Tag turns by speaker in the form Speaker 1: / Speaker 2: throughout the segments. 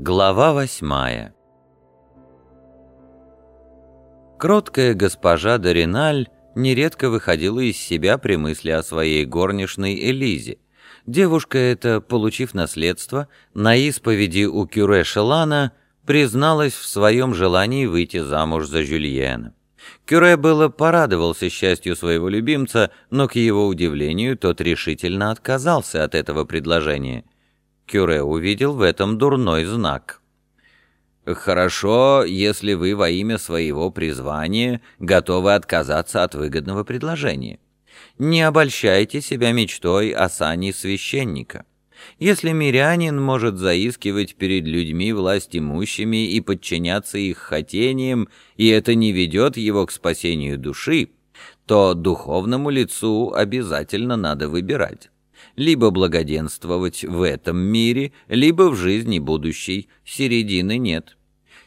Speaker 1: Глава восьмая Кроткая госпожа Дориналь нередко выходила из себя при мысли о своей горничной Элизе. Девушка эта, получив наследство, на исповеди у кюре Шелана призналась в своем желании выйти замуж за Жюльена. Кюре было порадовался счастью своего любимца, но, к его удивлению, тот решительно отказался от этого предложения – Кюре увидел в этом дурной знак. «Хорошо, если вы во имя своего призвания готовы отказаться от выгодного предложения. Не обольщайте себя мечтой о сане священника. Если мирянин может заискивать перед людьми власть имущими и подчиняться их хотениям, и это не ведет его к спасению души, то духовному лицу обязательно надо выбирать либо благоденствовать в этом мире, либо в жизни будущей, середины нет.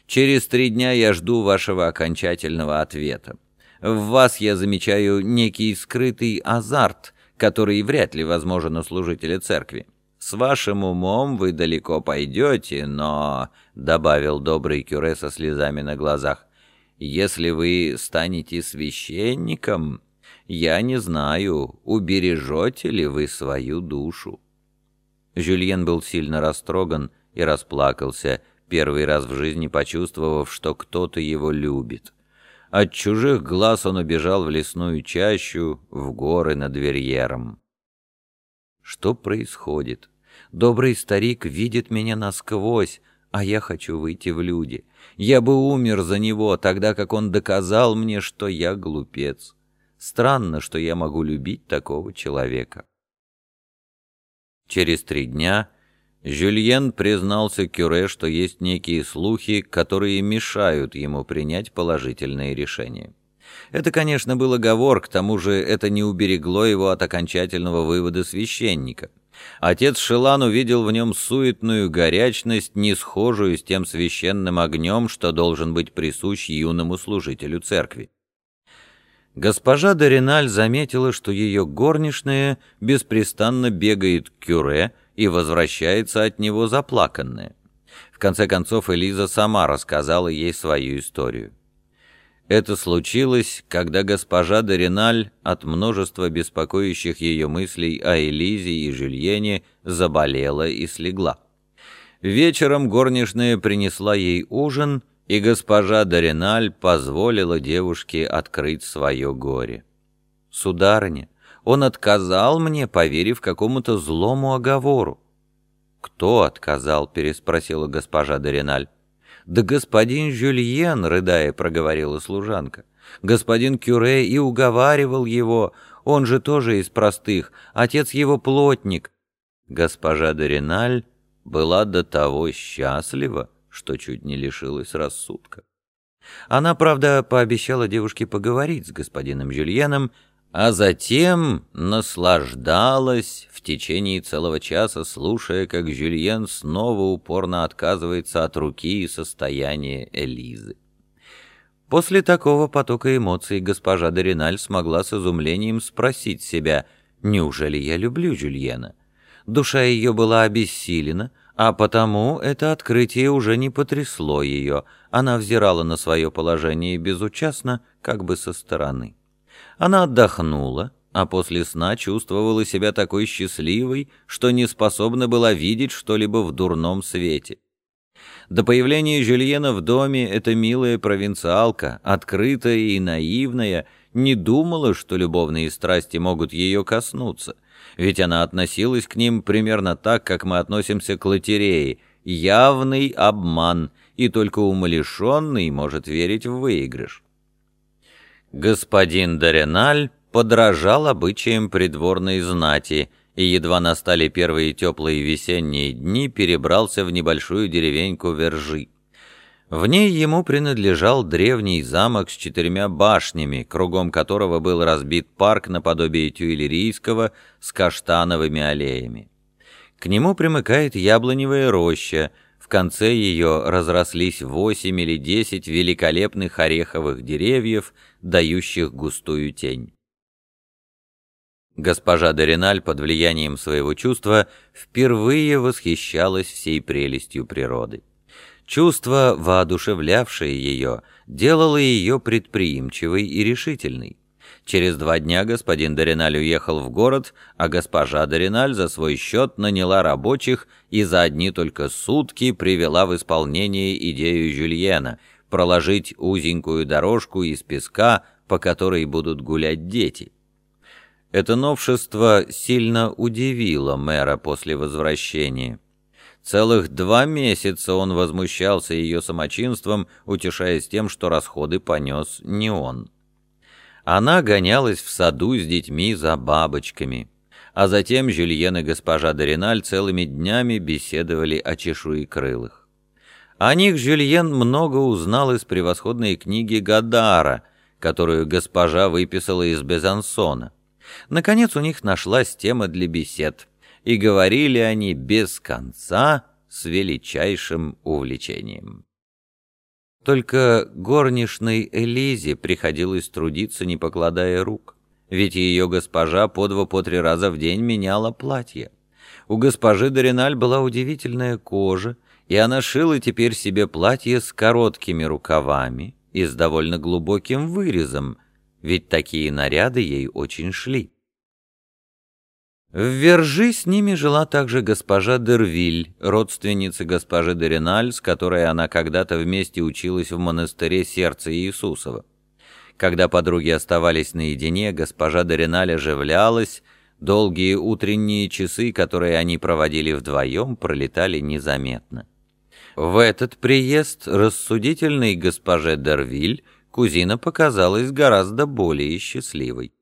Speaker 1: Через три дня я жду вашего окончательного ответа. В вас я замечаю некий скрытый азарт, который вряд ли возможен у служителя церкви. С вашим умом вы далеко пойдете, но, — добавил добрый Кюре со слезами на глазах, — если вы станете священником, я не знаю, убережете ли вы свою душу». Жюльен был сильно растроган и расплакался, первый раз в жизни почувствовав, что кто-то его любит. От чужих глаз он убежал в лесную чащу, в горы над Верьером. Что происходит? Добрый старик видит меня насквозь, а я хочу выйти в люди. Я бы умер за него, тогда как он доказал мне, что я глупец. Странно, что я могу любить такого человека. Через три дня Жюльен признался Кюре, что есть некие слухи, которые мешают ему принять положительное решение. Это, конечно, был оговор, к тому же это не уберегло его от окончательного вывода священника. Отец Шелан увидел в нем суетную горячность, не схожую с тем священным огнем, что должен быть присущ юному служителю церкви. Госпожа Дориналь заметила, что ее горничная беспрестанно бегает к кюре и возвращается от него заплаканная. В конце концов, Элиза сама рассказала ей свою историю. Это случилось, когда госпожа Дориналь от множества беспокоящих ее мыслей о Элизе и Жюльене заболела и слегла. Вечером горничная принесла ей ужин — и госпожа Дориналь позволила девушке открыть свое горе. «Сударыня, он отказал мне, поверив какому-то злому оговору». «Кто отказал?» — переспросила госпожа Дориналь. «Да господин Жюльен», — рыдая, проговорила служанка. «Господин Кюре и уговаривал его, он же тоже из простых, отец его плотник». Госпожа Дориналь была до того счастлива, что чуть не лишилась рассудка. Она, правда, пообещала девушке поговорить с господином Жюльеном, а затем наслаждалась в течение целого часа, слушая, как Жюльен снова упорно отказывается от руки и состояния Элизы. После такого потока эмоций госпожа Дориналь смогла с изумлением спросить себя, «Неужели я люблю Жюльена?» Душа ее была обессилена, а потому это открытие уже не потрясло ее, она взирала на свое положение безучастно, как бы со стороны. Она отдохнула, а после сна чувствовала себя такой счастливой, что не способна была видеть что-либо в дурном свете. До появления Жюльена в доме эта милая провинциалка, открытая и наивная, не думала, что любовные страсти могут ее коснуться, ведь она относилась к ним примерно так, как мы относимся к лотерее, явный обман, и только умалишенный может верить в выигрыш. Господин Дореналь подражал обычаям придворной знати и едва настали первые теплые весенние дни, перебрался в небольшую деревеньку Вержи. В ней ему принадлежал древний замок с четырьмя башнями, кругом которого был разбит парк наподобие тюильрийского с каштановыми аллеями. К нему примыкает яблоневая роща, в конце ее разрослись восемь или десять великолепных ореховых деревьев, дающих густую тень. Госпожа Дориналь под влиянием своего чувства впервые восхищалась всей прелестью природы. Чувство, воодушевлявшее ее, делало ее предприимчивой и решительной. Через два дня господин Дориналь уехал в город, а госпожа Дориналь за свой счет наняла рабочих и за одни только сутки привела в исполнение идею Жюльена проложить узенькую дорожку из песка, по которой будут гулять дети. Это новшество сильно удивило мэра после возвращения. Целых два месяца он возмущался ее самочинством, утешаясь тем, что расходы понес не он. Она гонялась в саду с детьми за бабочками, а затем Жюльен и госпожа Дориналь целыми днями беседовали о чешуекрылых. О них Жюльен много узнал из превосходной книги Гадара, которую госпожа выписала из Безансона. Наконец у них нашлась тема для бесед, и говорили они без конца с величайшим увлечением. Только горничной Элизе приходилось трудиться, не покладая рук, ведь ее госпожа по два по три раза в день меняла платье. У госпожи Дориналь была удивительная кожа, и она шила теперь себе платье с короткими рукавами и с довольно глубоким вырезом, ведь такие наряды ей очень шли. В Вержи с ними жила также госпожа Дервиль, родственница госпожи Дериналь, с которой она когда-то вместе училась в монастыре Сердца Иисусова. Когда подруги оставались наедине, госпожа Дериналь оживлялась, долгие утренние часы, которые они проводили вдвоем, пролетали незаметно. В этот приезд рассудительной госпоже Дервиль кузина показалась гораздо более счастливой.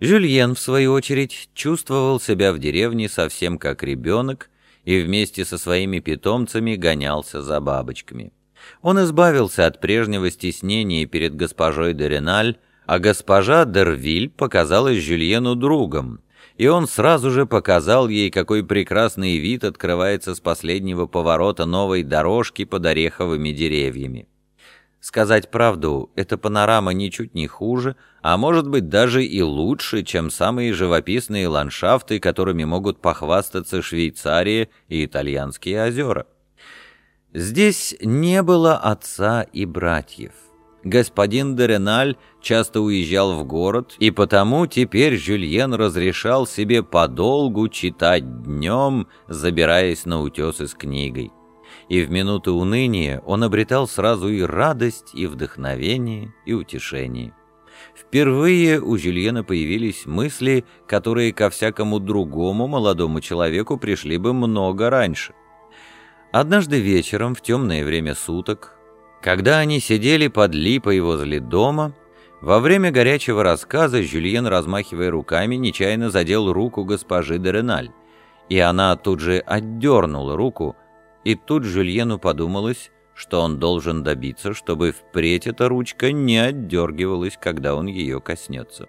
Speaker 1: Жюльен, в свою очередь, чувствовал себя в деревне совсем как ребенок и вместе со своими питомцами гонялся за бабочками. Он избавился от прежнего стеснения перед госпожой Дереналь, а госпожа Дервиль показалась Жюльену другом, и он сразу же показал ей, какой прекрасный вид открывается с последнего поворота новой дорожки под ореховыми деревьями. Сказать правду, эта панорама ничуть не хуже, а может быть даже и лучше, чем самые живописные ландшафты, которыми могут похвастаться Швейцария и итальянские озера. Здесь не было отца и братьев. Господин Дереналь часто уезжал в город, и потому теперь Жюльен разрешал себе подолгу читать днем, забираясь на утесы с книгой и в минуты уныния он обретал сразу и радость, и вдохновение, и утешение. Впервые у Жюльена появились мысли, которые ко всякому другому молодому человеку пришли бы много раньше. Однажды вечером, в темное время суток, когда они сидели под липой возле дома, во время горячего рассказа Жюльен, размахивая руками, нечаянно задел руку госпожи Дереналь, и она тут же отдернула руку, и тут Жюльену подумалось, что он должен добиться, чтобы впредь эта ручка не отдергивалась, когда он ее коснется.